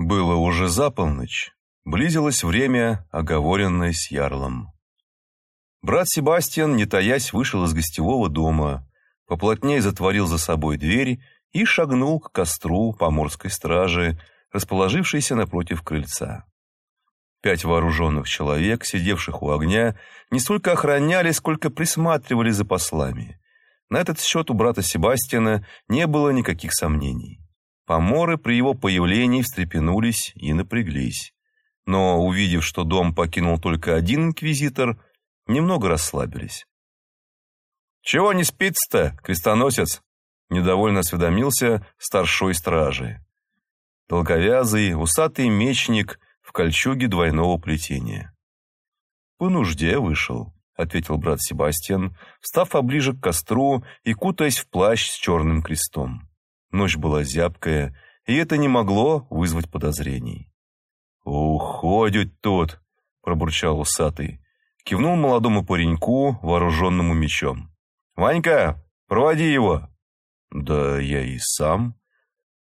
Было уже за полночь. Близилось время, оговоренное с Ярлом. Брат Себастьян, не таясь, вышел из гостевого дома, поплотнее затворил за собой дверь и шагнул к костру поморской стражи, расположившейся напротив крыльца. Пять вооруженных человек, сидевших у огня, не столько охраняли, сколько присматривали за послами. На этот счет у брата Себастьяна не было никаких сомнений. Поморы при его появлении встрепенулись и напряглись. Но, увидев, что дом покинул только один инквизитор, немного расслабились. «Чего не спится-то, крестоносец?» — недовольно осведомился старшой стражи. Долговязый, усатый мечник в кольчуге двойного плетения. «По нужде вышел», — ответил брат Себастьян, встав поближе к костру и кутаясь в плащ с черным крестом. Ночь была зябкая, и это не могло вызвать подозрений. «Уходят тут!» — пробурчал усатый. Кивнул молодому пареньку, вооруженному мечом. «Ванька, проводи его!» «Да я и сам».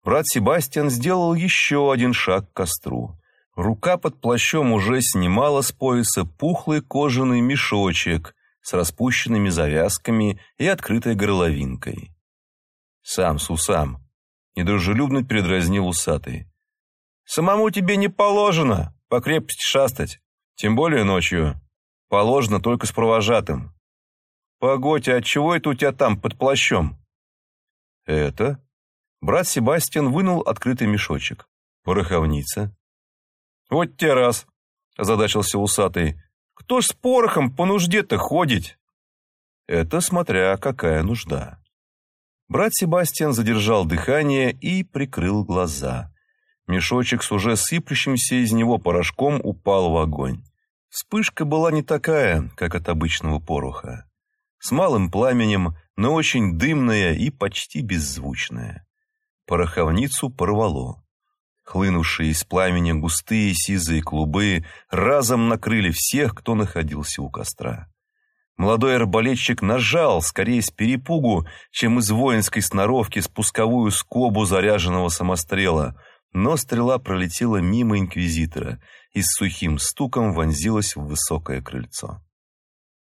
Брат Себастьян сделал еще один шаг к костру. Рука под плащом уже снимала с пояса пухлый кожаный мешочек с распущенными завязками и открытой горловинкой. «Сам, Сусам!» — недружелюбно передразнил усатый. «Самому тебе не положено по крепости шастать, тем более ночью. Положено только с провожатым. Погодь, а чего это у тебя там под плащом?» «Это?» Брат Себастьян вынул открытый мешочек. «Пороховница». «Вот те раз!» – озадачился усатый. «Кто ж с порохом по нужде-то ходить?» «Это смотря какая нужда». Брат Себастьян задержал дыхание и прикрыл глаза. Мешочек с уже сыплющимся из него порошком упал в огонь. Вспышка была не такая, как от обычного пороха. С малым пламенем, но очень дымная и почти беззвучная. Пороховницу порвало. Хлынувшие из пламени густые сизые клубы разом накрыли всех, кто находился у костра. Молодой арбалетчик нажал, скорее с перепугу, чем из воинской сноровки, спусковую скобу заряженного самострела, но стрела пролетела мимо инквизитора и с сухим стуком вонзилась в высокое крыльцо.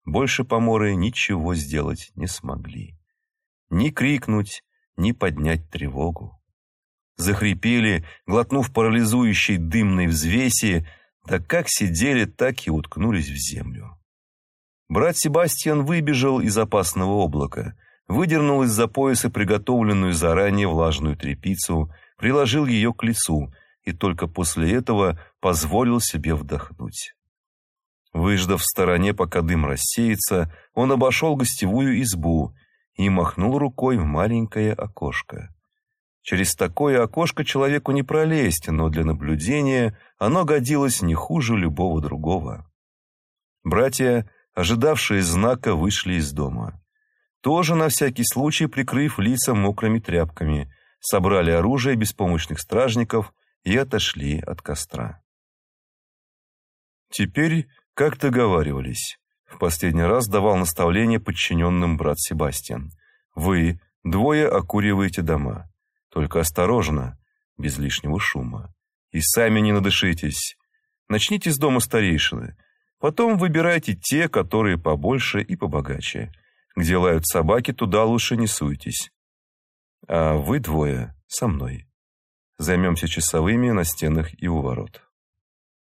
Больше поморы ничего сделать не смогли. Ни крикнуть, ни поднять тревогу. Захрипели, глотнув парализующей дымной взвеси, да как сидели, так и уткнулись в землю. Брат Себастьян выбежал из опасного облака, выдернул из-за пояса приготовленную заранее влажную тряпицу, приложил ее к лицу и только после этого позволил себе вдохнуть. Выждав в стороне, пока дым рассеется, он обошел гостевую избу и махнул рукой в маленькое окошко. Через такое окошко человеку не пролезть, но для наблюдения оно годилось не хуже любого другого. Братья ожидавшие знака, вышли из дома. Тоже на всякий случай прикрыв лица мокрыми тряпками, собрали оружие беспомощных стражников и отошли от костра. Теперь, как договаривались, в последний раз давал наставление подчиненным брат Себастьян. Вы двое окуриваете дома. Только осторожно, без лишнего шума. И сами не надышитесь. Начните с дома старейшины – Потом выбирайте те, которые побольше и побогаче. Где лают собаки, туда лучше не суйтесь. А вы двое со мной. Займемся часовыми на стенах и у ворот.